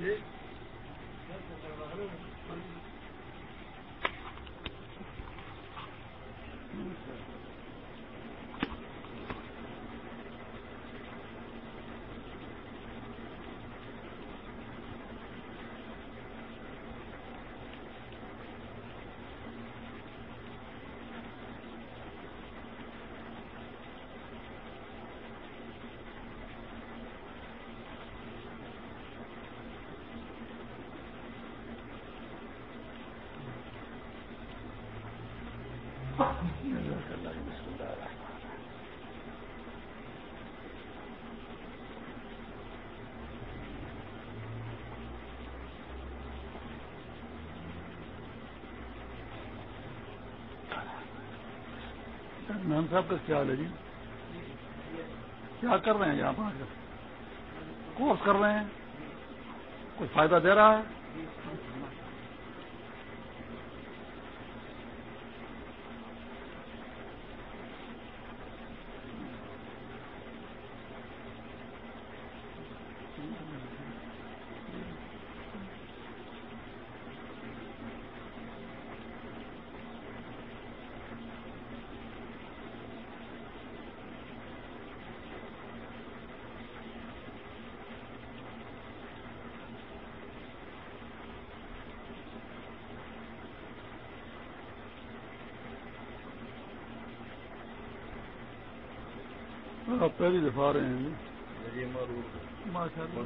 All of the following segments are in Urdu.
ہے میم صاحب کا کیا حال ہے جی؟ کیا کر رہے ہیں جی یہاں پر کورس کر رہے ہیں؟ کچھ فائدہ دے رہا ہے؟ آپ پہلی دفعہ آ رہے ہیں جی۔ ماشاء اللہ۔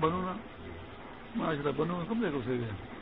بنو نا ماشاء اللہ بنو کم سے گئے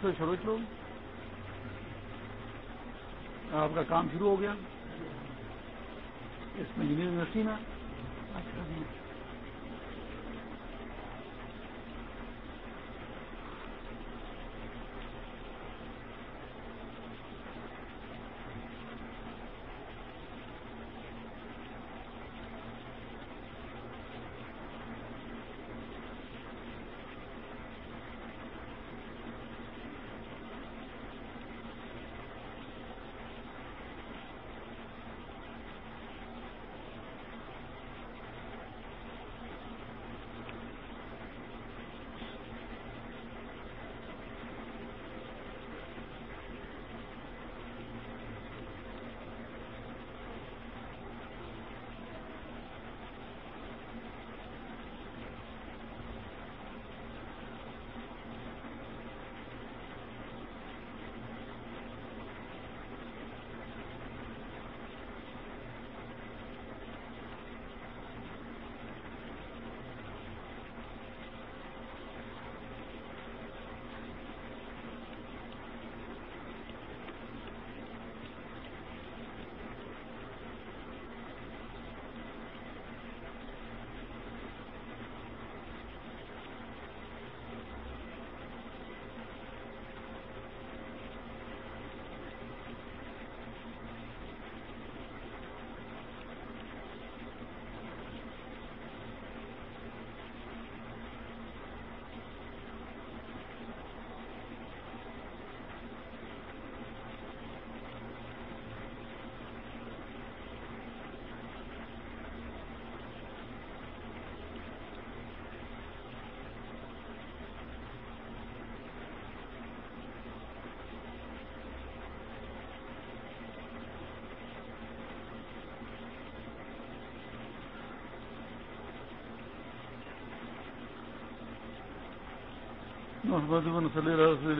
سے شروع شروع۔ آپ کا کام شروع ہو گیا۔ اس میں یونیورسٹی میں۔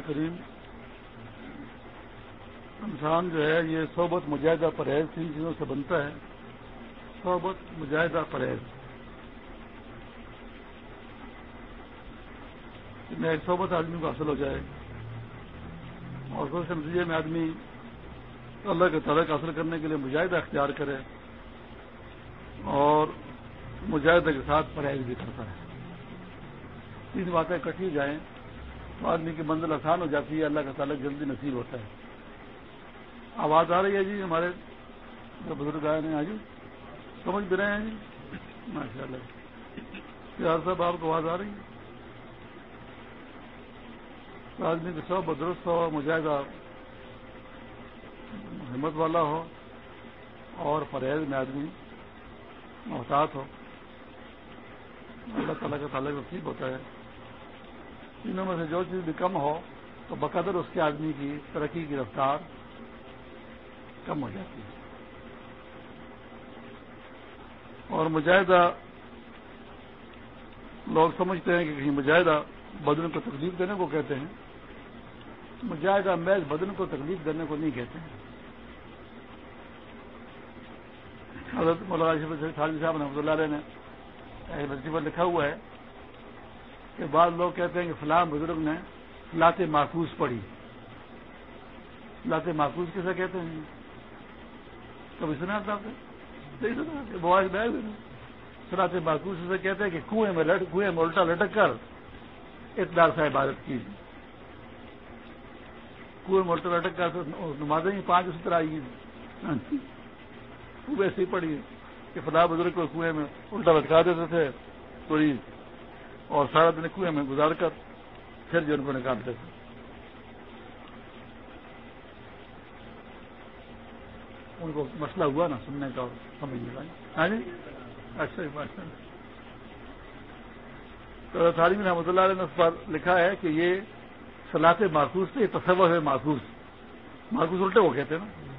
کریم۔ انسان جو ہے، یہ صحبت مجاہدہ پرہیز تین چیزوں سے بنتا ہے۔ صحبت مجاہدہ پرہیز۔ میں ایک صحبت آدمی کو حاصل ہو جائے۔ اور اس نتیجے میں آدمی اللہ کے تعلق حاصل کرنے کے لیے مجاہدہ اختیار کرے۔ اور مجاہدہ کے ساتھ پرہیز بھی کرتا ہے تین باتیں کٹی جائیں۔ تو آدمی کی منزل آسان ہو جاتی ہے، اللہ کا تعلق جلدی نصیب ہوتا ہے۔ آواز آ رہی ہے جی ہمارے جو بزرگ آئے ہیں آج سمجھ بھی رہے ہیں جی؟ ماشاء اللہ پیار صاحب، آپ کو آواز آ رہی ہے؟ تو آدمی کے سب بدرست ہو، مجاہدہ، ہمت والا ہو اور پرہیز میں آدمی محتاط ہو۔ اللہ تعالیٰ کا تعلق نصیب ہوتا ہے۔ تینوں میں سے جو چیز بھی کم ہو تو بقدر اس کے آدمی کی ترقی کی رفتار کم ہو جاتی ہے۔ اور مجاہدہ، لوگ سمجھتے ہیں کہ کہیں مجاہدہ بدن کو تکلیف دینے کو کہتے ہیں، مجاہدہ محض بدن کو تکلیف دینے کو نہیں کہتے ہیں۔ حضرت مولانا صاحب رحمۃ اللہ علیہ نے ایک لکھا ہوا ہے کہ بعض لوگ کہتے ہیں کہ فلاں بزرگ نے لات محفوظ پڑھی۔ لات محفوظ کیسے کہتے ہیں؟ کبھی سنا تھا سناتے محفوظ سے کہتے ہیں کہ کنویں میں لٹ، کنویں میں الٹا لٹک کر اقدار سے عبادت کی۔ کنویں میں الٹا لٹک کر نمازیں پانچ اسی طرح آئی خوب ایسی پڑی کہ فلاح بزرگ کو کنویں میں الٹا لٹکا دیتے تھے کوئی اور سارا دن کنویں میں گزار کر پھر جو ان کو نکالتے تھے ان کو مسئلہ ہوا نا سننے کا اور سمجھنے کا ہاں جی؟ اچھا جی، تو تعلیم رحمۃ اللہ علیہ نے اس پر لکھا ہے کہ یہ سلاط محفوظ تھے یہ تصور ہے محفوظ محفوظ الٹے وہ کہتے ہیں نا۔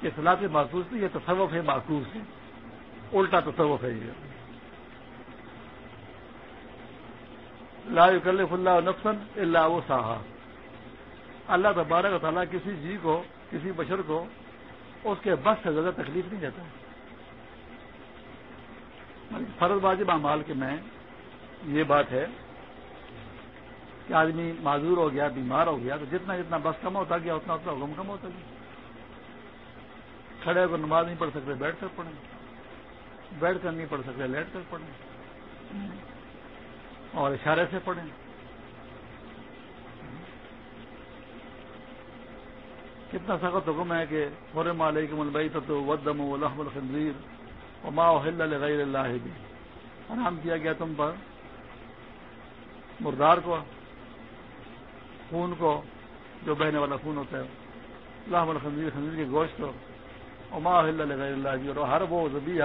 کہ سلاط محفوظ تھی یہ تصوف ہے محفوظ ہے الٹا تصوف ہے یہ۔ لا یکلف اللہ نقصن اللہ و صاحا اللہ تبارک تعالیٰ کسی جی کو، کسی بشر کو اس کے بس سے زیادہ تکلیف نہیں دیتا. فرض واجب اعمال کے میں یہ بات ہے کہ آدمی معذور ہو گیا، بیمار ہو گیا، تو جتنا جتنا بس کم ہوتا گیا، اتنا اتنا حکم کم ہوتا گیا. کھڑے ہو کر نماز نہیں پڑھ سکتے، بیٹھ کر پڑھیں. بیٹھ کر نہیں پڑھ سکتے، لیٹ کر پڑھیں. اور اشارے سے پڑھیں۔ کتنا سخت حکم ہے کہ فور مالے کے ملبئی تو ودم الحم الخنزیر ما غیر اللہ بھی۔ آرام کیا گیا تم پر؟ مردار کو، خون کو، جو بہنے والا خون ہوتا ہے۔ اللہ الخنزیر، خنزیر کے گوشت کو۔ اما اللہ اللہ جی اور ہر وہ ذبیہ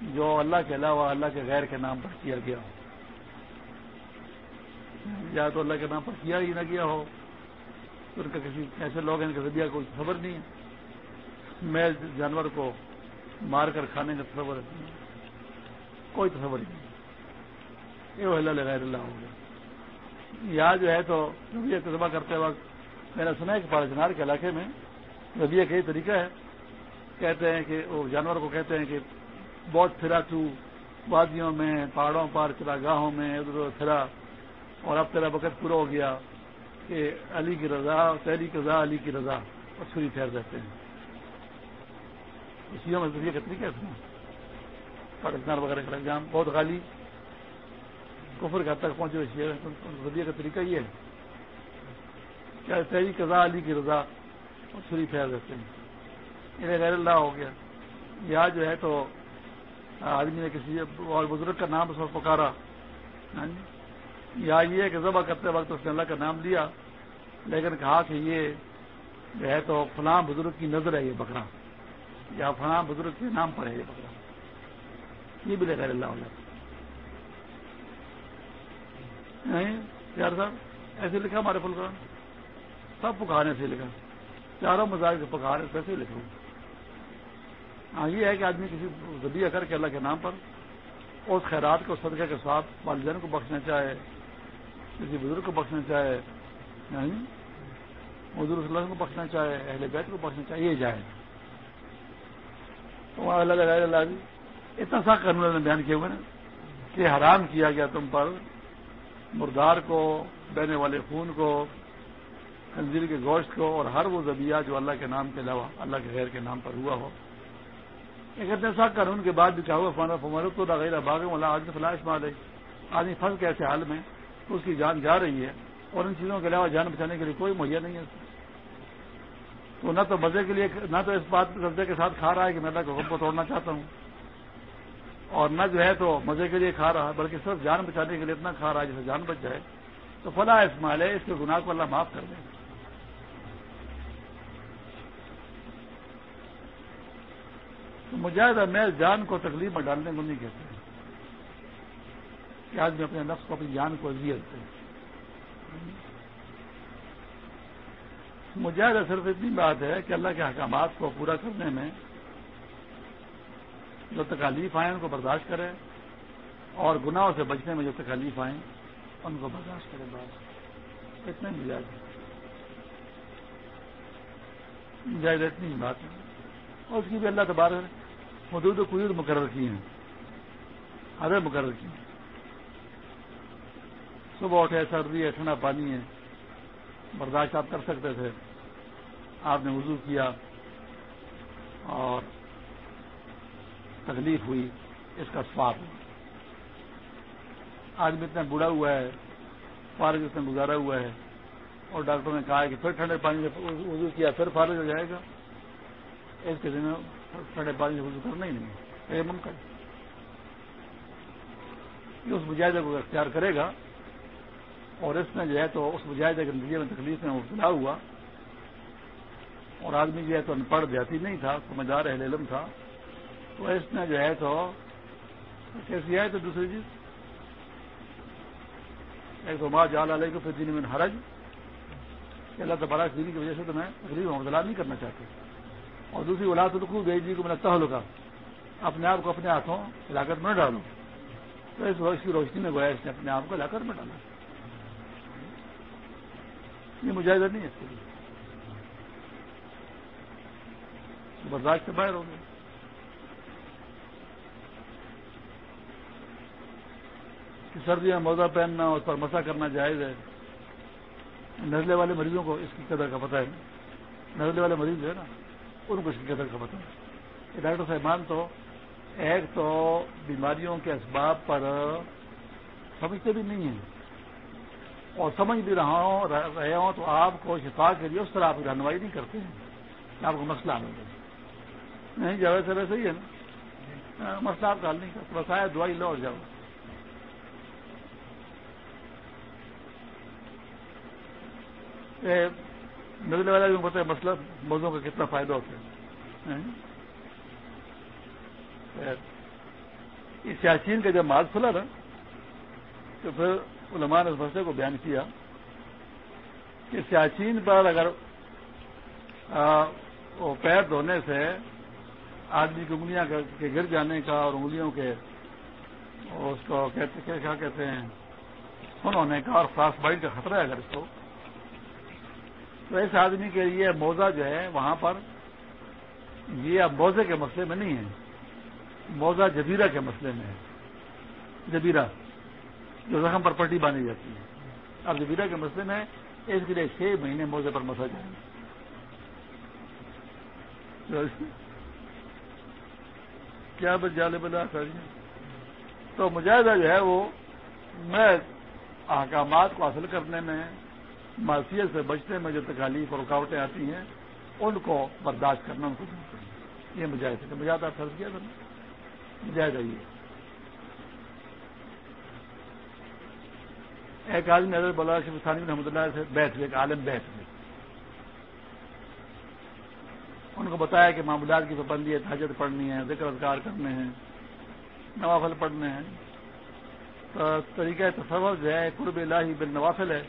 جو اللہ کے علاوہ اللہ کے غیر کے نام پر کیا گیا۔ ہو یا تو اللہ کے نام پر کیا ہی نہ گیا ہو ان کا کسی ایسے لوگ ہیں کہ ذبیہ کوئی خبر نہیں ہے۔ میں جانور کو مار کر کھانے کا تصور ہے کوئی تصور نہیں۔ یہ اللہ غیر اللہ ہو گیا۔ یا جو ہے تو ربیہ تجربہ کرتے وقت میں نے سنا ہے کہ پارجنار کے علاقے میں ربیہ کا یہ طریقہ ہے۔ کہتے ہیں کہ وہ جانور کو کہتے ہیں کہ بہت پھرا تو وادیوں میں، پہاڑوں پر چلا گاہوں میں، ادھر ادھر پھرا۔ اور اب تیرا وقت پورا ہو گیا کہ علی کی رضا تحری رضا، علی کی رضا، اور چھری پھیر دیتے ہیں۔ اسی میں ذریعے کتنی کہتے ہیں پاکستان وغیرہ کا ایگزام بہت غالی۔ کفر کا تک پہنچے ذریعے کا طریقہ یہ ہے۔ کیا تحری قضا علی کی رضا، اور چھری پھیر دیتے ہیں۔ غیر اللہ ہو گیا۔ یا جو ہے تو آدمی نے کسی اور بزرگ کا نام اس وقت پکارا۔ ہاں جی؟ یا یہ کہ ذبح کرتے وقت اس نے اللہ کا نام لیا، لیکن کہا کہ یہ جو ہے تو فلاں بزرگ کی نظر ہے یہ بکرا۔ یا فلاں بزرگ کے نام پر ہے یہ بکرا۔ یہ بھی غیر اللہ ہو جاتا یار صاحب، ایسے لکھا ہمارے فلکان سب پکارے سے لکھا۔ چاروں مزاج کے پکارے ویسے لکھوں ہاں یہ ہے کہ آدمی کسی ذبیہ کر کے اللہ کے نام پر اس خیرات کو صدقہ کے ساتھ والدین کو بخشنا چاہے۔ کسی بزرگ کو بخشنا چاہے یعنی حضور صلی اللہ کو بخشنا چاہے، اہل بیت کو بخشنا چاہے، یہ جائے تو اللہ اللہ جی، اتنا سا قانون نے بیان کیے ہوئے نا کہ حرام کیا گیا تم پر، مردار کو، بہنے والے خون کو، خنزیر کے گوشت کو، اور ہر وہ ذبیہ جو اللہ کے نام کے علاوہ، اللہ کے غیر کے نام پر ہوا ہو۔ ایک اتنے سا قانون کے بعد بھی کیا ہوا فانا فمر تو غیر باغ والا آدمی فلاش مار ہے آدمی پھنس کے ایسے حال میں تو اس کی جان جا رہی ہے اور ان چیزوں کے علاوہ جان بچانے کے لیے کوئی مہیا نہیں ہے۔ تو نہ تو مزے کے لیے، نہ تو اس بات قبضے کے ساتھ کھا رہا ہے کہ میں اللہ کے حکم کو توڑنا چاہتا ہوں۔ اور نہ جو ہے تو مزے کے لیے کھا رہا ہے بلکہ صرف جان بچانے کے لیے اتنا کھا رہا ہے جیسے جان بچ جائے۔ تو فلاں اسمال ہے اس کے گناہ کو اللہ معاف کر دے۔ تو مجاہدہ میں جان کو تکلیف میں ڈالنے کو نہیں کہتے۔ کہ آج اپنے نفس کو، اپنی جان کو اذیت دیں مجاہدہ صرف اتنی بات ہے کہ اللہ کے احکامات کو پورا کرنے میں جو تکالیف آئیں ان کو برداشت کرے اور گناہوں سے بچنے میں جو تکالیف آئیں ان کو برداشت کرے بات اتنے مجاہد مجاہد اتنی بات ہے۔ اور اس کی بھی اللہ تبارک حدود و قید مقرر کی ہیں حد مقرر کی ہیں۔ صبح اٹھے سردی ہے ٹھنڈا پانی ہے۔ برداشت آپ کر سکتے تھے۔ آپ نے وضو کیا اور تکلیف ہوئی، اس کا سواب آدمی اتنا بوڑھا ہوا ہے، فارغ اس نے گزارا ہوا ہے اور ڈاکٹر نے کہا کہ پھر ٹھنڈے پانی سے وضو کیا، پھر فارغ ہو جائے گا۔ اس کے دن ٹھنڈے پانی سے وضو کرنا ہی نہیں یہ ممکن یہ اس مجاہدے کو اختیار کرے گا اور اس میں جو ہے تو اس مجاہدے کے نتیجے میں تکلیف میں مبتلا ہوا اور آدمی جو ہے تو ان پڑھ دیہاتی نہیں تھا، سمجھدار اہل علم تھا، تو اس میں جو ہے تو کیسی ہے تو دوسری چیز؟ ایک تو ماں جال علیہ کو پھر دن میں حرج، کہ اللہ تبارہ دینی کی وجہ سے تو میں تقریب مبتلا نہیں کرنا چاہتا۔ اور دوسری اولاد الخو بیج جی کو میں لگتا ہوں اپنے آپ کو اپنے ہاتھوں علاقت میں ڈالوں تو اس کی روشنی میں گویا اس نے اپنے آپ کو علاقت میں ڈالا۔ یہ مجاہدہ نہیں ہے۔ اس کے لیے برداشت سے باہر ہو گئے کہ سردیاں موزہ پہننا اس پر مسا کرنا جائز ہے۔ نزلے والے مریضوں کو اس کی قدر کا پتہ ہے۔ نزلے والے مریض جو ہے نا، ان کو اس کی قدر کا پتہ ہے۔ ڈاکٹر صاحبان تو، ایک تو بیماریوں کے اسباب پر سمجھتے بھی نہیں ہیں۔ اور سمجھ بھی رہا ہوں رہے ہوں، تو آپ کو شفا کے لیے اس طرح آپ رہنمائی نہیں کرتے ہیں۔ کہ آپ کو مسئلہ حل ہو نہیں جاوے سے ویسے ہی ہے نا۔ مسئلہ آپ کا حل نہیں کرتے، بس آیا دوائی لو اور جاؤ۔ نزلے والا بھی پتہ ہے مسئلہ موضوع کا کتنا فائدہ ہوتا ہے۔ اس سیاچین کا جب مال کھلا نا، تو پھر علماء نے اس مسئلے کو بیان کیا کہ سیاچین پر اگر وہ پیر دھونے سے آدمی کی انگلیاں کے گر جانے کا اور انگلیوں کے اس کو کہتے، کیا کہتے ہیں، خون ہونے کا اور فاسٹ بائٹ کا خطرہ ہے اگر اس کو، تو اس آدمی کے لیے موزہ جو ہے وہاں پر یہ اب موزے کے مسئلے میں نہیں ہے، موزہ جبیرہ کے مسئلے میں ہے، جبیرہ۔ جو زخم پر پٹی باندھی جاتی ہے۔ اب جبیرہ کے مسئلے میں اس کے لیے چھ مہینے موزے پر مسا جائیں گے کیا بس جالے بلا تو مجاہدہ جو ہے وہ میں احکامات کو حاصل کرنے میں معاشیت سے بچنے میں جو تکالیف اور رکاوٹیں آتی ہیں، ان کو برداشت کرنا ان کو یہ مجاہد ہے مجاہدہ فرض کیا تھا۔ مجاہدہ یہ۔ ایک آدمی حضرت بلا ثانی رحمۃ اللہ سے بیٹھ ہوئے ایک عالم بیٹھ ہوئے ان کو بتایا کہ معاملات کی پابندی ہے حاجت پڑھنی ہے، ذکر اذکار کرنے ہیں، نوافل پڑھنے ہیں۔ تو طریقہ تصور جو ہے، قرب الہی بن نوافل ہے،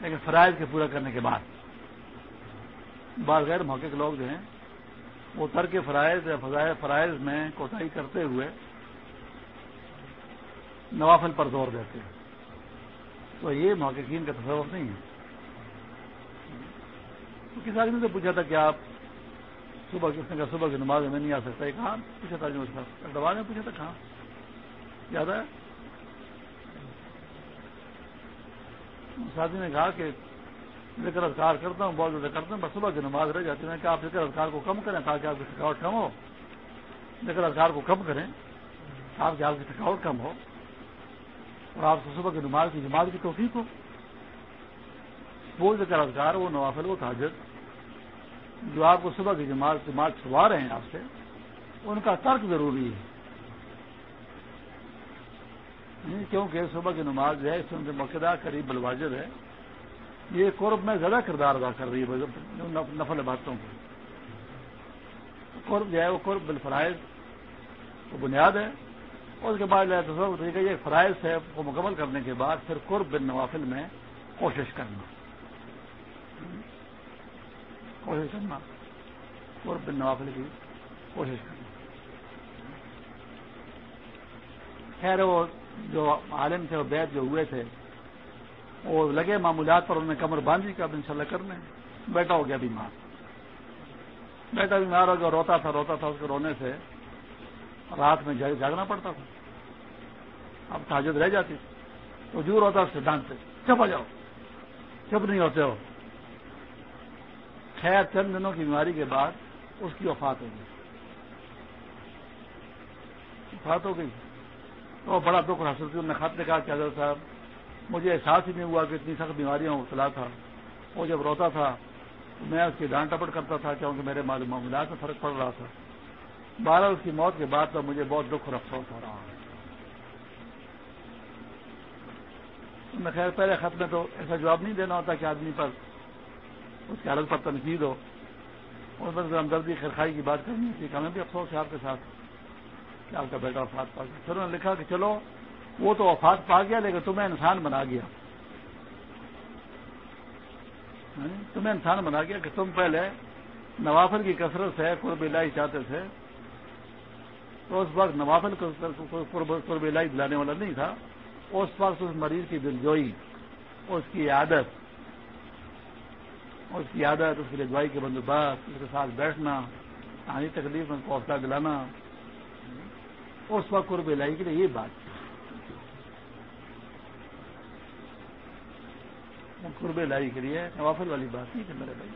لیکن فرائض کے پورا کرنے کے بعد۔ بعض غیر موقع کے لوگ جو ہیں، وہ ترک فرائض یا فرائض میں کوٹائی کرتے ہوئے نوافل پر زور دیتے ہیں۔ تو یہ محققین کا تصور نہیں ہے۔ کسی آدمی سے پوچھا تھا کہ آپ صبح کس نے کہا صبح کی نماز میں نہیں آ سکتا کہاں؟ پوچھا تھا جو میں پوچھا تھا کہاں؟ یاد ہے؟ شادی نے کہا کہ ذکر اذکار کرتا ہوں، بہت زیادہ کرتا ہوں، بس صبح کی نماز رہ جاتی ہے۔ کہ آپ ذکر اذکار کو کم کریں تاکہ آپ کی تھکاوٹ کم ہو۔ ذکر اذکار کو کم کریں آپ آپ کی تھکاوٹ کم ہو۔ اور آپ کو صبح کی نماز کی جماعت کی توفیق ہو۔ وہ ذکر اذکار وہ نوافل وہ تاجر۔ جو آپ کو صبح کی جماعت جماعت چھوا رہے ہیں آپ سے، ان کا ترک ضروری ہے۔ یعنی کیونکہ صبح کی نماز جو ہے، اس میں مقدہ قریب الواجد ہے۔ یہ قرب میں زیادہ کردار ادا کر رہی ہے مطلب نفل باتوں کو قرب جو ہے، وہ قرب بالفرائض، وہ بنیاد ہے۔ اس کے بعد طریقہ یہ فرائض ہے وہ مکمل کرنے کے بعد پھر قرب بن نوافل میں کوشش کرنا۔ کوشش کرنا۔ قرب بن نوافل کی کوشش کرنا۔ خیر، وہ جو عالم تھے، وہ بیت جو ہوئے تھے، وہ لگے معمولات پر، انہوں نے کمر باندھی کا اب ان شاء اللہ کرنے بیٹا ہو گیا بیمار۔ بیٹا بیمار ہو گیا، روتا تھا روتا تھا، اس کے رونے سے رات میں جاگنا پڑتا تھا۔ اب تاجد رہ جاتی تو جو روتا اس سے۔ چپ آ جاؤ۔ چپ نہیں ہوتے ہو۔ خیر، چند دنوں کی بیماری کے بعد اس کی وفات ہو گئی وفات ہو گئی۔ تو بڑا دکھ حاصل تھی انہوں نے خط کہا کہ حضرت صاحب، مجھے احساس ہی نہیں ہوا کہ اتنی سخت بیماریاں مبتلا تھا۔ وہ جب روتا تھا، میں اس کی ڈانٹ ٹپٹ کرتا تھا کیونکہ میرے معمولات میں فرق پڑ رہا تھا۔ بارہ اس کی موت کے بعد تو مجھے بہت دکھ اور افسوس ہو رہا ہے۔ میں خیر پہلے خط میں تو ایسا جواب نہیں دینا ہوتا کہ آدمی پر اس کی حالت پر تنقید ہو اس پر ہمدردی خیرخائی کی بات کرنی تھی کہ ہمیں بھی افسوس ہے آپ کے ساتھ کہ آپ کا بیٹا وفات پا گیا۔ پھر انہوں نے لکھا کہ چلو، وہ تو وفات پا گیا لیکن تمہیں انسان بنا گیا۔ ہاں، تمہیں انسان بنا گیا کہ تم پہلے نوافل کی کثرت سے، قرب الہی چاہتے تھے۔ تو اس وقت نوافل قرب الہی دلانے والا نہیں تھا۔ اس وقت اس مریض کی دلجوئی، اس کی عادت، اس کی عادت، اس کی رجوائی کے بندوبست، اس کے ساتھ بیٹھنا، آنی تکلیف میں حوصلہ دلانا۔ اس وقت قرب الہی کے لیے یہ بات۔ قرب لائی کے لیے نوافل والی بات نہیں کہ میرے بھائی۔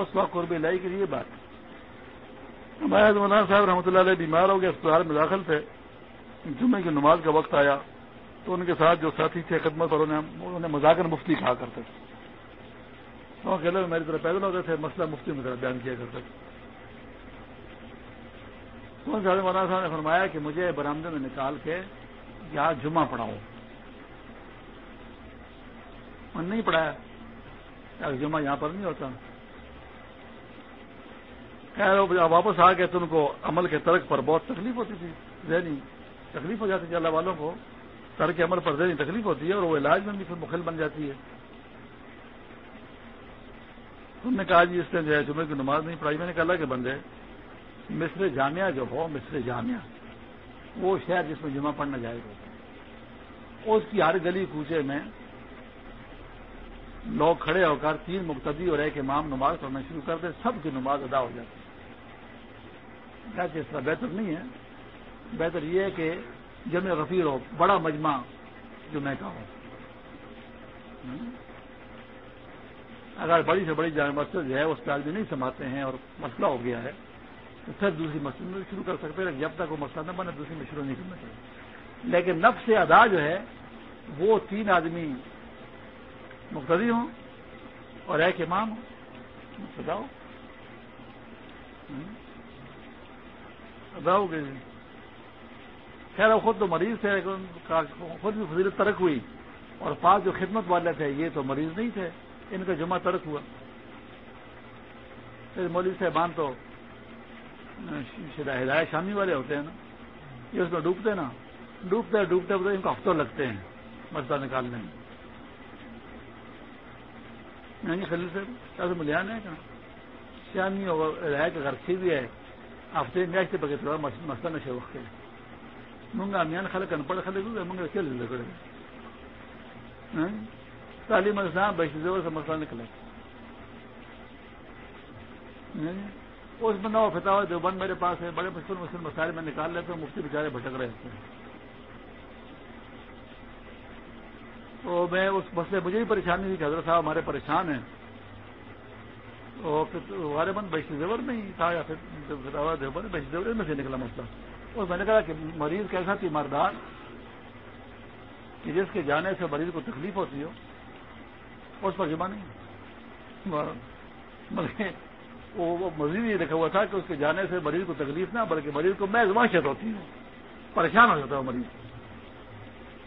اس وقت قرب لائی کے لیے بات۔ ہمارے مولانا صاحب رحمۃ اللہ علیہ بیمار ہو گئے، اسپتال میں داخل تھے۔ جمعے کی نماز کا وقت آیا تو ان کے ساتھ جو ساتھی تھے خدمت اور انہوں نے مذاکر مفتی کہا کرتے تھے۔ تو اکیلے میری طرف پیدل ہوتے تھے، مسئلہ مفتی میں طرف بیان کیا کرتے تھے۔ تو مولانا صاحب نے فرمایا کہ مجھے برامدے میں نکال کے یہاں جمعہ پڑھاؤ۔ من نہیں پڑھایا۔ جمعہ یہاں پر نہیں ہوتا۔ خیر واپس آ کے تو ان کو عمل کے ترک پر بہت تکلیف ہوتی تھی، ذہنی۔ تکلیف ہو جاتی تھی اللہ والوں کو ترک عمل پر ذہنی تکلیف ہوتی ہے اور وہ علاج میں بھی پھر مخل بن جاتی ہے۔ انہوں نے کہا جی اس نے جو ہے جمعے کی نماز نہیں پڑھائی، میں نے کہا کہ بندے، مصر جامعہ جو ہو، مصر جامعہ، وہ شہر جس میں جمعہ پڑھنا جائے گا اس کی ہر گلی کوچے میں لوگ کھڑے ہو کر تین مقتدی اور ایک امام نماز پڑھنا شروع کر دیں، سب کی نماز ادا ہو جاتی ہے۔ جی اس طرح بہتر نہیں ہے۔ بہتر یہ ہے کہ جمع غفیر ہو بڑا مجمع جمعہ کا ہو اگر بڑی سے بڑی جامع مسجد جو ہے، اس پہ آدمی نہیں سماتے ہیں اور مسئلہ ہو گیا ہے، تو پھر دوسری مسجد میں شروع کر سکتے ہیں جب تک وہ مسئلہ نہ بنے، دوسری میں شروع نہیں کرنا چاہیے۔ لیکن نفس ادا جو ہے، وہ تین آدمی مقتدی ہوں اور ایک امام ہو سداؤ ادا ہو گئی خیر وہ خود تو مریض تھے خود بھی فضیلت ترک ہوئی۔ اور پاس جو خدمت والے تھے، یہ تو مریض نہیں تھے، ان کا جمع ترک ہوا۔ پھر مولوی صاحبان تو ہدایت شامی والے ہوتے ہیں نا، یہ اس میں ڈوبتے نا۔ ڈوبتے ڈوبتے ان کو ہفتوں لگتے ہیں مسئلہ نکالنے میں۔ نہیں جی، خلیل سے کیسے ملیان ہے کہاں؟ شامی اور رائے کا گھر سی بھی ہے۔ ہفتے میچ سے بغیر تھوڑا مسئلہ نشے وقت منگا میان خلق ان پڑھ خلق منگا کھیل لگڑے ہاں؟ تعلیم اسلام بیشی زور سے مسئلہ نکلے اس میں نو فتح دیوبند میرے پاس ہے بڑے مشکل مشکل مسائل میں نکال لیتے ہیں مفتی بیچارے بھٹک رہے ہیں تو میں اس مسئلے مجھے بھی پریشانی تھی کہ حضرت صاحب ہمارے پریشان ہیں. ہمارے من بیشی زیور میں ہی تھا یا پھر دیوبند بیشی زیور میں سے نکلا مسئلہ اور میں نے کہا کہ مریض کیسا تھی مردار کہ جس کے جانے سے مریض کو تکلیف ہوتی ہو، اس پر جمع نہیں بلکہ وہ مزید یہ لکھا ہوا تھا کہ اس کے جانے سے مریض کو تکلیف نہ، بلکہ مریض کو میں معاشت ہوتی ہوں پریشان ہو جاتا ہوں مریض۔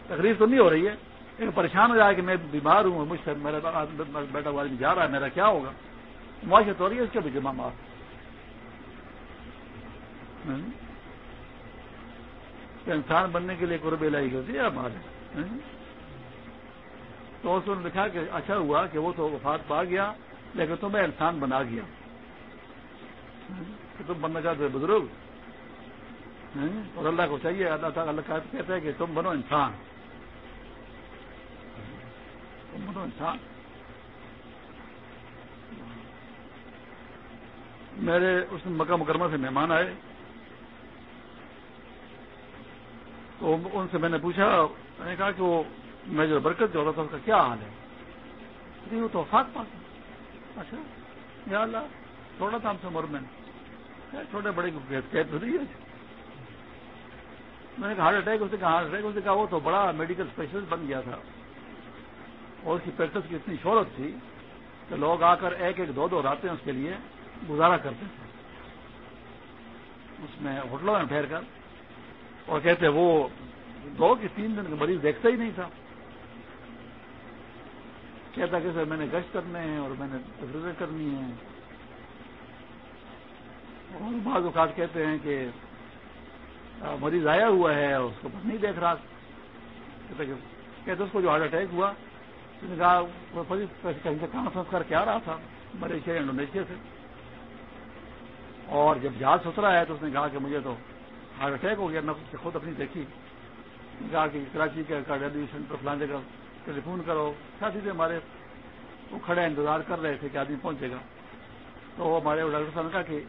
تکلیف تو نہیں ہو رہی ہے، لیکن پریشان ہو جائے کہ میں بیمار ہوں مجھ سے میرا بیٹا والد جا رہا ہے، میرا کیا ہوگا؟ معاشت ہو رہی ہے، اس کے بھی جمع مار۔ انسان بننے کے لیے قرب لائی کرتی ہے ہمارے تو اس نے لکھا کہ اچھا ہوا کہ وہ تو وفات پا گیا، لیکن تمہیں انسان بنا گیا۔ کہ تم بننا چاہتے بزرگ؟ اور اللہ کو چاہیے، اللہ تعالیٰ اللہ کہتے ہیں کہ تم بنو انسان۔ تم بنو انسان۔ میرے اس مکہ مکرمہ سے مہمان آئے۔ تو ان سے میں نے پوچھا، میں نے کہا کہ وہ میں جو برکت جو تھا اس کا کیا حال ہے؟ وہ تو فاق پاس اچھا یا اللہ، تھوڑا تھا ہم سے مرمن چھوٹے بڑے قید ہے۔ میں نے کہا، ہارٹ اٹیک، اس نے کہا، ہارٹ اٹیک، اس نے کہا، وہ تو بڑا میڈیکل اسپیشلسٹ بن گیا تھا۔ اور اس کی پریکٹس کی اتنی شہرت تھی کہ لوگ آ کر ایک ایک دو دو راتیں اس کے لیے گزارا کرتے تھے۔ اس میں ہوٹلوں میں ٹھہر کر اور کہتے وہ دو کہ تین دن کا مریض دیکھتا ہی نہیں تھا۔ کہتا کہ سر میں نے گشت کرنے ہیں اور میں نے تقریریں کرنی ہیں۔ اور بعض اوقات کہتے ہیں کہ مریض آیا ہوا ہے اس کو نہیں دیکھ رہا۔ کہتے اس کو جو ہارٹ اٹیک ہوا، اس نے کہا کہیں سے کہاں سنسکار کیا رہا تھا ملیشیا انڈونیشیا سے۔ اور جب جہاز سترا ہے تو اس نے کہا کہ مجھے تو ہارٹ اٹیک ہو گیا میں خود اپنی دیکھی۔ کہا کہ کراچی کے کارڈیالوجی سینٹر فلانے کا ٹیلی فون کرو۔ ساتھی سے ہمارے وہ کھڑے انتظار کر رہے تھے کہ آدمی پہنچے گا۔ تو وہ ہمارے ڈاکٹر صاحب نے کہا کہ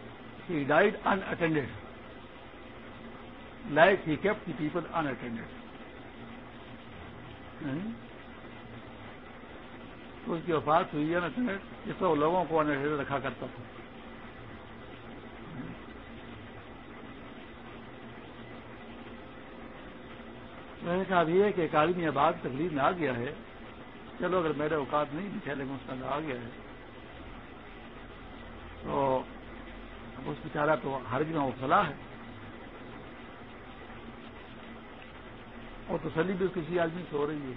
he died unattended like he keep the people unattended تو اس کی وفات ہوئی ہے نا جس طرح لوگوں کو ان اٹینڈیڈ رکھا کرتا تھا۔ میں نے کہا ابھی ہے کہ ایک آدمی آباد تکلیف میں آ گیا ہے۔ چلو اگر میرے اوقات نہیں دکھے لیکن اس کا آ گیا ہے۔ تو اب اس بیچارہ تو ہر جگہ مبتلا ہے۔ اور تسلی بھی کسی آدمی سے ہو رہی ہے۔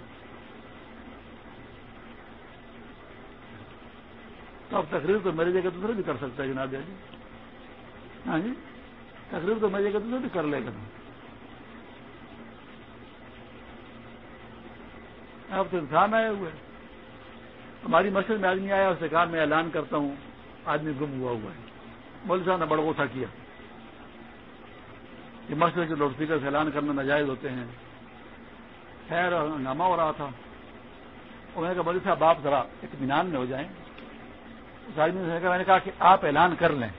تو اب تقریر تو میری جگہ دوسرے بھی کر سکتا ہے جناب جی۔ ہاں جی؟ تقریر تو میری جگہ دوسرے بھی کر لے گا۔ اب تو انسان آئے ہوئے ہماری مسجد میں آدمی آیا اس سے کہا، میں اعلان کرتا ہوں، آدمی گم ہوا ہوا ہے۔ مول صاحب نے بڑا غصہ کیا۔ کہ مسجد کے لاؤڈ اسپیکر سے اعلان کرنا ناجائز ہوتے ہیں۔ خیر، ہنگامہ ہو رہا تھا۔ انہوں نے کہا بلی صاحب، آپ ذرا اطمینان میں ہو جائیں۔ اس آدمی نے کہا، میں نے کہا کہ آپ اعلان کر لیں۔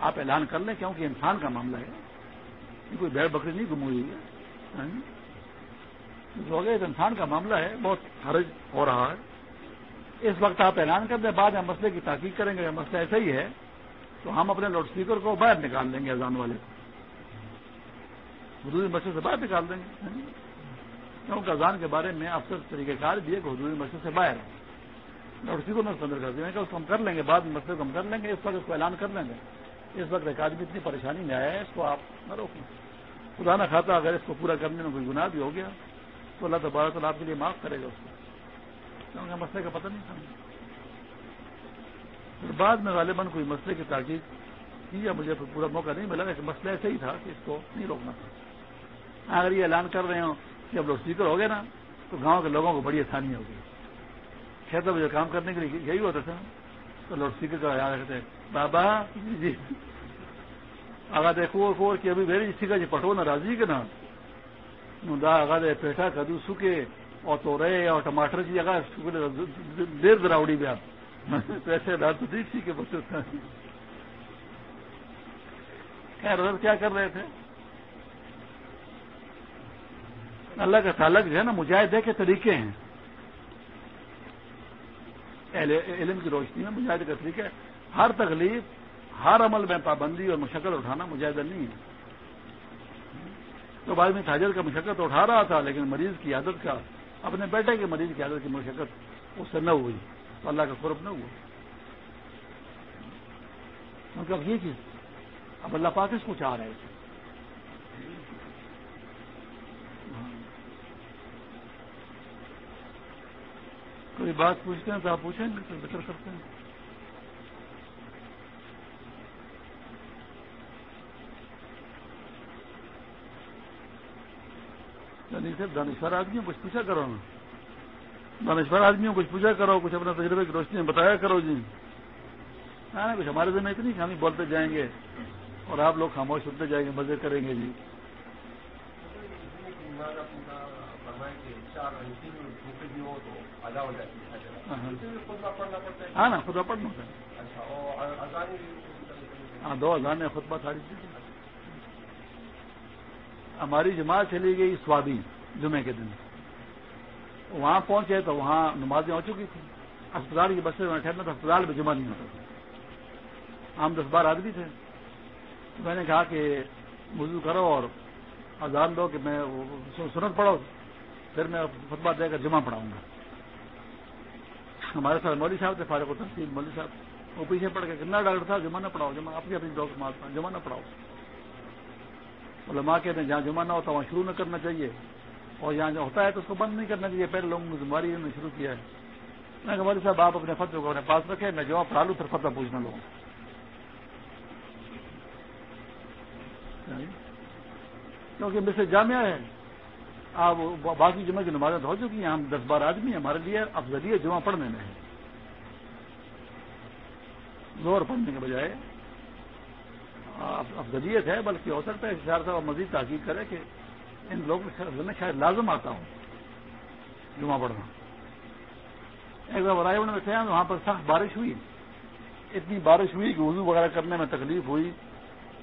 آپ اعلان کر لیں، کیونکہ انسان کا معاملہ ہے۔ کوئی بیڑ بکری نہیں گم ہوئی ہے۔ ہاں جی۔ ہاں جی؟ ایک انسان کا معاملہ ہے، بہت حرج ہو رہا ہے۔ اس وقت آپ اعلان کر دیں، بعد میں مسئلے کی تحقیق کریں گے۔ مسئلہ ایسا ہی ہے تو ہم اپنے لاؤڈ اسپیکر کو باہر نکال دیں گے اذان والے حدودی مسئلے سے باہر نکال دیں گے۔ کیونکہ اذان کے بارے میں افسر طریقہ کار بھی ہے کہ حدودی مسئلے سے باہر لاؤڈ اسپیکر میں اندر کر دیں گے۔ اس کو ہم کر لیں گے، بعد میں مسئلے کو ہم کر لیں گے۔ اس وقت اس کو اعلان کر لیں گے۔ اس وقت ایک آدمی اتنی پریشانی میں آیا ہے، اس کو آپ نہ روکیں۔ خدا نہ کھاتا اگر اس کو پورا کرنے میں کوئی گناہ بھی ہو گیا تو اللہ تبارک تعالیٰ آپ کے لیے معاف کرے گا اس کو۔ کیونکہ مسئلے کا پتہ نہیں تھا۔ پھر بعد میں غالباً کوئی مسئلے کی تاکید کی یا مجھے پورا موقع نہیں ملا، لیکن مسئلہ ایسا ہی تھا کہ اس کو نہیں روکنا تھا۔ اگر یہ اعلان کر رہے ہوں کہ اب لوگ اسپیکر ہو گئے نا، تو گاؤں کے لوگوں کو بڑی آسانی ہوگی۔ چھ بجے کام کرنے کے لیے یہی ہوتا تھا، تو لاؤڈ اسپیکر کا یاد رکھتے بابا جی۔ آگا دیکھو کہ ابھی میری اسی جی پٹو نہ راضی کے نا دا آگا دے پیٹا کدو سکے اور تو رہے اور ٹماٹر کی جگہ دیر دراوڑی بھی آپ پیسے ڈال تو دیکھ سی کہ بچے خیر کیا کر رہے تھے؟ اللہ کا تعلق جو ہے نا مجاہدے کے طریقے ہیں۔ علم کی روشنی میں مجاہدے کا طریقہ ہر تکلیف ہر عمل میں پابندی اور مشقت اٹھانا مجاہدہ نہیں ہے۔ تو بعد میں تاجر کا مشقت اٹھا رہا تھا، لیکن مریض کی عادت کا، اپنے بیٹے کے مریض کی عادت کی مشقت اس سے نہ ہوئی، تو اللہ کا قرب نہ ہوا۔ کیونکہ اب یہ چیز؟ اب اللہ پاک اس کو چاہ رہے تھے کوئی بات پوچھتے ہیں تو آپ پوچھیں گے، تو ذکر کرتے ہیں۔ یعنی دانشور آدمیوں کچھ پوچھا کرو نا۔ دانشور آدمیوں کچھ پوچھا کرو، کچھ اپنے تجربے کی روشنی میں بتایا کرو جی۔ ہاں کچھ ہمارے ذمہ اتنی کہ ہم بولتے جائیں گے اور آپ لوگ خاموش ہوتے جائیں گے، مزے کریں گے جی۔ ہاں نا خدا پڑھنا ہوتا ہے۔ ہاں دو ہزار نے خطبہ ساری۔ ہماری جماعت چلی گئی سوادی جمعے کے دن۔ وہاں پہنچے تو وہاں نمازیں ہو چکی تھیں۔ اسپتال کی بسیں میں ٹھہرنا تو اسپتال میں جمع نہیں ہوتا تھا۔ ہم دس بار آدمی تھے۔ میں نے کہا کہ وضو کرو اور آزاد دو کہ میں سنت پڑھو پھر میں خطبہ دے کر جمع پڑھاؤں گا۔ ہمارے ساتھ مولوی صاحب تھے، فارغ و تفصیل مولوی صاحب۔ وہ پیچھے پڑھ کے کتنا ڈاکٹر صاحب جمع نہ پڑھاؤ جمع اپنی اپنی ڈاکٹر جمع نہ پڑھاؤ۔ علماء کہتے ہیں، جہاں جمع نہ ہوتا، وہاں شروع نہ کرنا چاہیے۔ اور جہاں جو ہوتا ہے تو اس کو بند نہیں کرنا چاہیے۔ پہلے لوگوں کی بیماری نے شروع کیا ہے۔ میں مولوی صاحب، آپ اپنے فتح کو اپنے پاس رکھے میں جواب پڑھا لوں پھر فتح پوچھنا لوں یعنی، کیونکہ مجھ سے جامعہ ہے۔ آپ باقی جمعہ کی نمازیں ہو چکی ہیں۔ ہم دس بار آدمی ہیں ہمارے لیے افضلیت جمعہ پڑھنے میں ہے۔ زور پڑھنے کے بجائے افضلیت ہے، بلکہ ہو سکتا ہے شہر صاحب مزید تحقیق کرے کہ ان لوگوں میں شاید لازم آتا ہوں جمعہ پڑھنا۔ ایک بار برائے میں تھے وہاں پر سخت بارش ہوئی۔ اتنی بارش ہوئی کہ وضو وغیرہ کرنے میں تکلیف ہوئی۔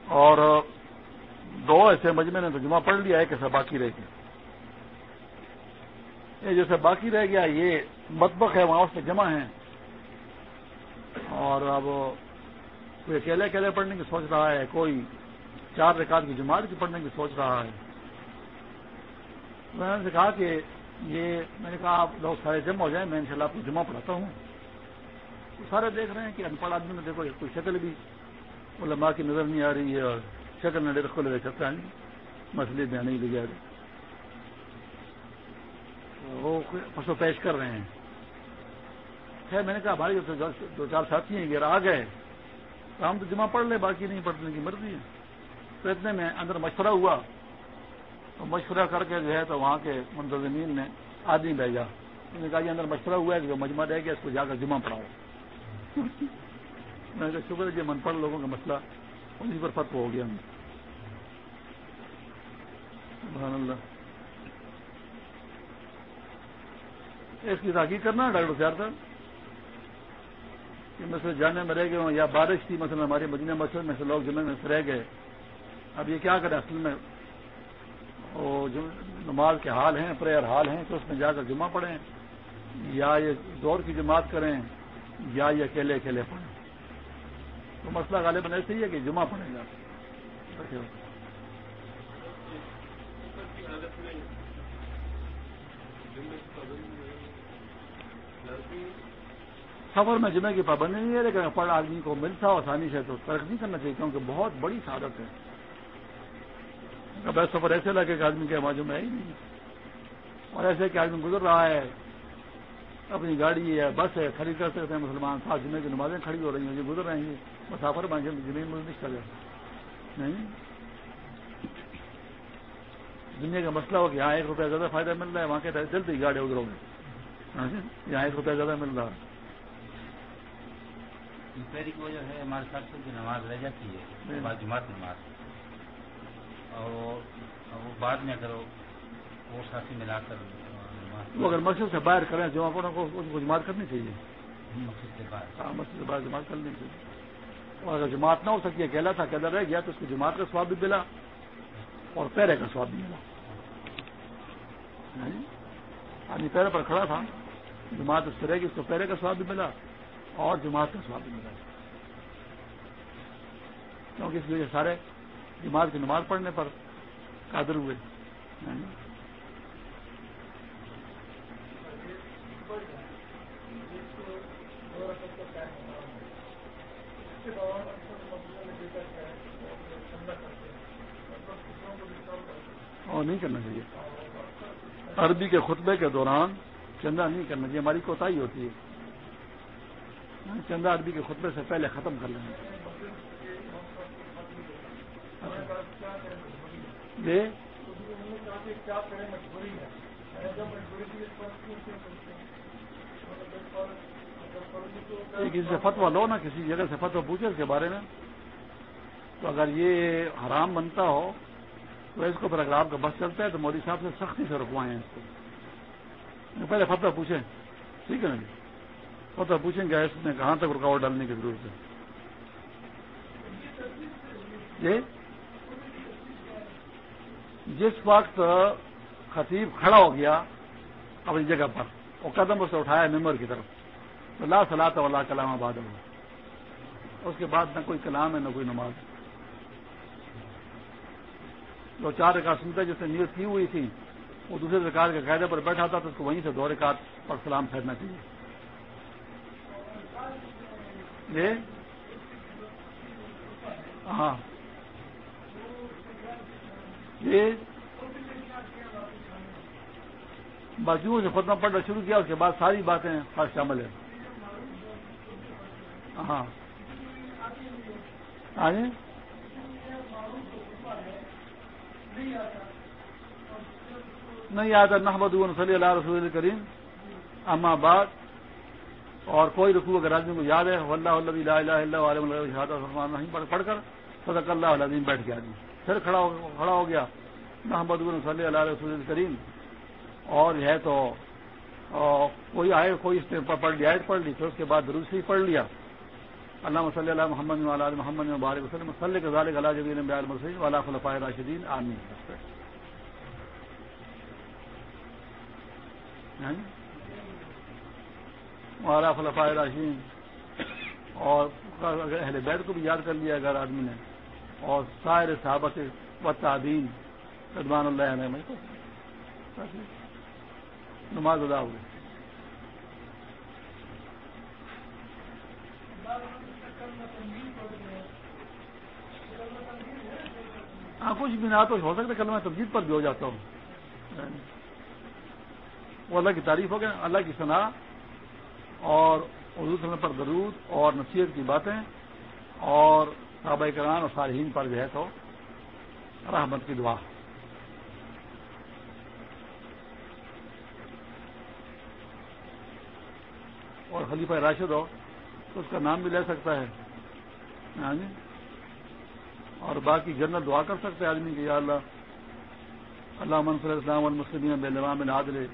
اور دو ایسے مجمے نے تو جمعہ پڑھ لیا ہے کیسا باقی رہ گیا۔ یہ جیسے باقی رہ گیا، یہ مطبخ ہے، وہاں اس میں جمع ہیں۔ اور اب کوئی اکیلے اکیلے پڑھنے کی سوچ رہا ہے؟ کوئی چار رکعت کی جماعت کی پڑھنے کی سوچ رہا ہے؟ میں نے کہا کہ یہ میں نے کہا آپ لوگ سارے جمع ہو جائیں، میں انشاءاللہ آپ کو جمع پڑھاتا ہوں۔ تو سارے دیکھ رہے ہیں کہ ان پڑھ آدمی میں دیکھو، کوئی شکل بھی علماء کی نظر نہیں آ رہی ہے اور شکل نہ کو لے سکتا نہیں مسئلے میں نہیں لگا وہ پسو پیش کر رہے ہیں۔ خیر، میں نے کہا ہمارے دو چار ساتھی ہیں اگر آ گئے۔ تو ہم تو جمع پڑھ لیں، باقی نہیں پڑھنے کی مرضی ہے۔ تو اتنے میں اندر مشورہ ہوا۔ تو مشورہ کر کے جو ہے تو وہاں کے منتظمین نے آدمی بھیجا۔ انہوں نے کہا یہ اندر مشورہ ہوا ہے کہ جو مجمع رہ گیا اس کو جا کر جمع پڑھاؤ۔ میں نے کہا شکر ہے یہ من پڑھ لوگوں کا مسئلہ انہیں پر فتح ہو گیا۔ اللہ۔ اس کی تحقیق کرنا ہے ڈاکٹر صاحب کہ مسئلے جانے میں رہ گئے ہوں یا بارش تھی، مثلا ہمارے مدینہ مسجد میں سے لوگ جمعے میں سے رہ گئے۔ اب یہ کیا کریں اصل میں؟ وہ نماز کے حال ہیں، پریئر حال ہیں، تو اس میں جا کر جمعہ پڑھیں، یا یہ دور کی جماعت کریں، یا یہ اکیلے اکیلے پڑھیں۔ تو مسئلہ غالباً ایسے ہی ہے کہ جمعہ پڑھیں۔ گا سفر میں جمعے کی پابندی نہیں ہے، لیکن پڑھ آدمی کو ملتا ہو آسانی سے تو ترک نہیں کرنا چاہیے، کیونکہ بہت بڑی سعادت ہے۔ اب سفر ایسے لگے کہ آدمی کے معلوم ہے ہی نہیں۔ اور ایسے کہ آدمی گزر رہا ہے، اپنی گاڑی ہے، بس ہے خرید کر سکتے ہیں مسلمان۔ سات جمعے کی نمازیں کھڑی ہو رہی ہیں، یہ گزر رہے ہیں مسافر بن زمین نہیں کر نہیں۔ دنیا کا مسئلہ ہو کہ یہاں ایک روپیہ زیادہ فائدہ مل رہا ہے، وہاں کے جلدی گاڑی ادھر ہوگی ہاں جی، یہاں ایک روپیہ زیادہ مل رہا ہے۔ دوپہر کی وجہ ہے ہمارے ساتھ کی نماز رہ جاتی ہے جماعت نماز۔ اور وہ بعد میں اگر وہ ساتھی ملا کر وہ اگر مسجد سے باہر کریں جمع پڑھوں کو کو جماعت کرنی چاہیے۔ مسجد سے باہر۔ ہاں مسجد سے باہر جماعت کرنی چاہیے۔ اور اگر جماعت نہ ہو سکی اکیلا تھا اکیلا رہ گیا تو اس کو جماعت کا سواب بھی ملا اور پیرے کا سواب بھی ملا۔ آدمی پیرے پر کھڑا تھا جماعت اس طرح کی اس کو پیرے کا سواب بھی ملا۔ اور جماعت کا سواب بھی ملا۔ کیونکہ اس لیے سارے جماعت کی نماز پڑھنے پر قادر ہوئے۔ اور نہیں کرنا چاہیے۔ عربی کے خطبے کے دوران چندہ نہیں کرنا چاہیے، ہماری کوتا ہی ہوتی ہے۔ چندہ عربی کے خطبے سے پہلے ختم کر لیں۔ جی؟ کسی سے فتوا لو نا، کسی جگہ سے فتوا پوچھے اس کے بارے میں۔ تو اگر یہ حرام بنتا ہو، تو اس کو پھر اگر آپ کا بس چلتا ہے تو مودی صاحب سے سختی سے رکوائیں اس کو۔ پہلے فتوا پوچھیں۔ ٹھیک ہے نا جی؟ جی فتوا پوچھیں گے، اس میں کہاں تک رکاوٹ ڈالنے کی ضرورت ہے؟ جی جس وقت خطیب کھڑا ہو گیا اپنی جگہ پر، وہ قدم اسے اٹھایا ممبر کی طرف۔ تو لا صلاح اللہ کلام آباد ہوا اس کے بعد نہ کوئی کلام ہے، نہ کوئی نماز۔ جو چار رکعت سنتا جس نے نیت کی ہوئی تھی، وہ دوسرے رکار کے قاعدے پر بیٹھا تھا، تو اس کو وہیں سے دو رکعت پر سلام پھیرنا چاہیے۔ ہاں۔ یہ باقیوں سے ختم پڑھنا شروع کیا، اس کے بعد ساری باتیں خاص شامل ہیں۔ ہاں۔ ہاں جی۔ نہیں آتا محمد صلی اللہ رسول کریم۔ اما آباد اور کوئی رقو اگر آدمی کو یاد ہے؟ اللہ اللہ علیہ نہیں، پڑھ کر صدق اللہ علیہ بیٹھ گیا آدمی پھر کھڑا ہو گیا۔ محمد صلی اللہ رسول کریم۔ اور ہے تو کوئی آئے، کوئی اس نے پڑھ لی پڑھ لی، پھر اس کے بعد دروسی پڑھ لیا۔ اللہ صلی اللہ محمد علیہ محمد مبارک وسلم۔ صلی کے ذالک اللہ جبین بیال مسلم والا خلفۂ راشدین عامین ہاں جی؟ والا خلفۂ راشدین اور اہل بیت کو بھی یاد کر لیا اگر آدمی نے۔ اور سائر صحابت و تعبین رضوان اللہ علیہ نماز ادا ہوئی۔ ہاں کچھ بھی نہ تو ہو سکتا کل میں تبدیل پر بھی ہو جاتا ہوں وہ اللہ کی تعریف ہو گیا، اللہ کی صنع اور اردو سمے پر درود اور نصیحت کی باتیں اور صحابہ کران اور صارحین پر جو ہے تو رحمت کی دعا۔ اور خلیفہ راشد ہو تو اس کا نام بھی لے سکتا ہے۔ ہاں جی۔ اور باقی جنرل دعا کر سکتے آدمی کہ یا اللہ۔ اللہ منصور اسلام المسلم بے نام عادل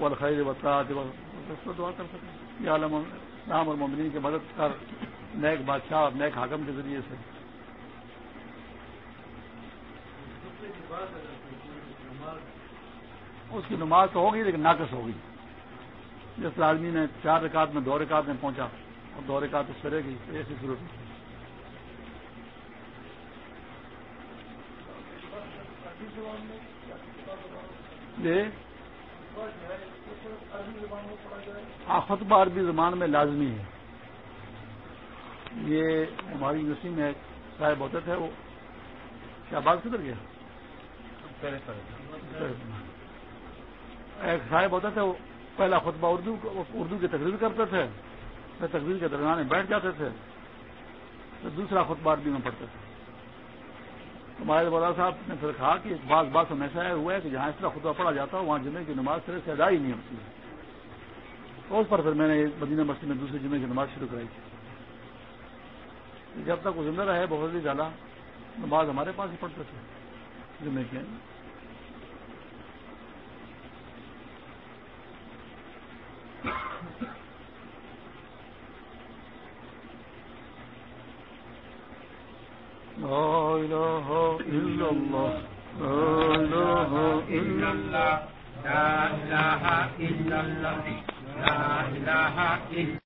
والخیر وطاعت دعا کر سکتے ہیں۔ یا اللہ اسلام اور ممنین کی مدد کر نیک بادشاہ اور نیک حاکم کے ذریعے سے۔ اس کی نماز تو ہوگی لیکن ناقص ہوگی۔ جس آدمی نے چار رکعت میں دو رکعت میں پہنچا اور دو رکعت اس طرح کی ایسی ضرورت جی ہاں خطبہ عربی زبان میں لازمی ہے۔ یہ ہماری یونیورسٹی میں ایک صاحب ہوتے تھے، وہ کیا بات کدھر گیا ایک صاحب ہوتے تھے، وہ پہلا خطبہ اردو اردو کی تقریر کرتے تھے، پھر تقریر کے درمیان بیٹھ جاتے تھے، پھر دوسرا خطبہ عربی میں پڑھتے تھے۔ ہمارے والا صاحب نے پھر کہا کہ بعض بات ہمیشہ ہوا ہے کہ جہاں اس طرح خطبہ پڑھا جاتا ہے وہاں جمعے کی نماز سرے سے ادا ہی نہیں ہوتی ہے۔ تو اس پر پھر میں نے مدینہ مسجد میں دوسرے جمعے کی نماز شروع کرائی تھی۔ جب تک وہ زندہ رہے، بہت ہی زیادہ نماز ہمارے پاس ہی پڑھتے تھے۔ جمعے کے لا إله إلا الله. لا إله إلا الله. لا إله إلا الله. لا إله إلا